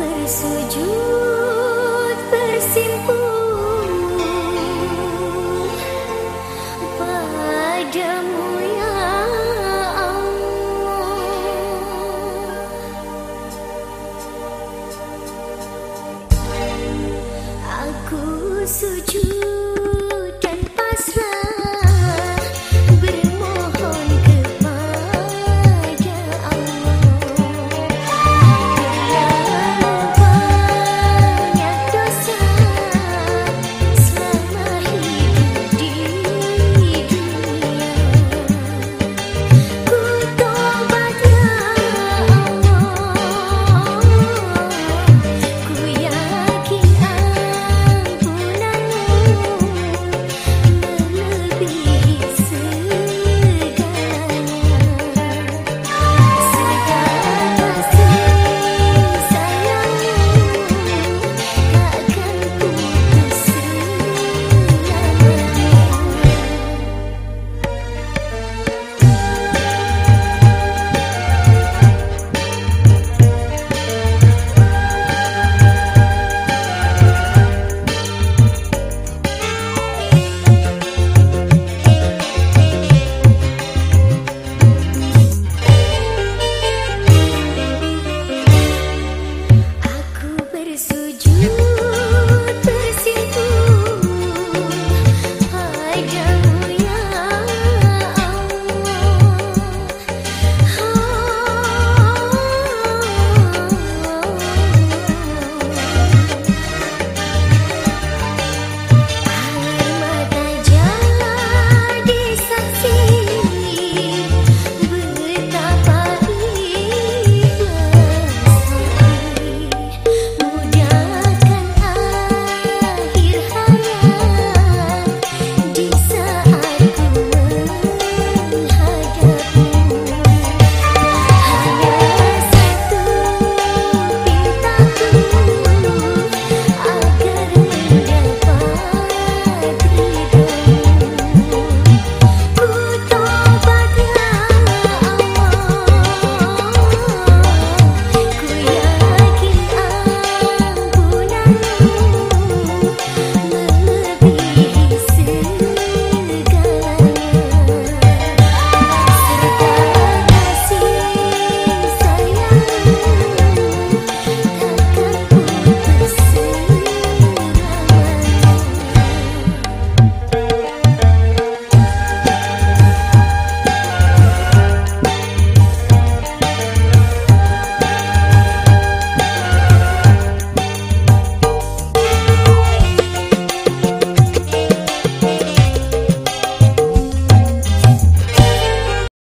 bersujud bersimpu padamu ya Allah. Aku sujud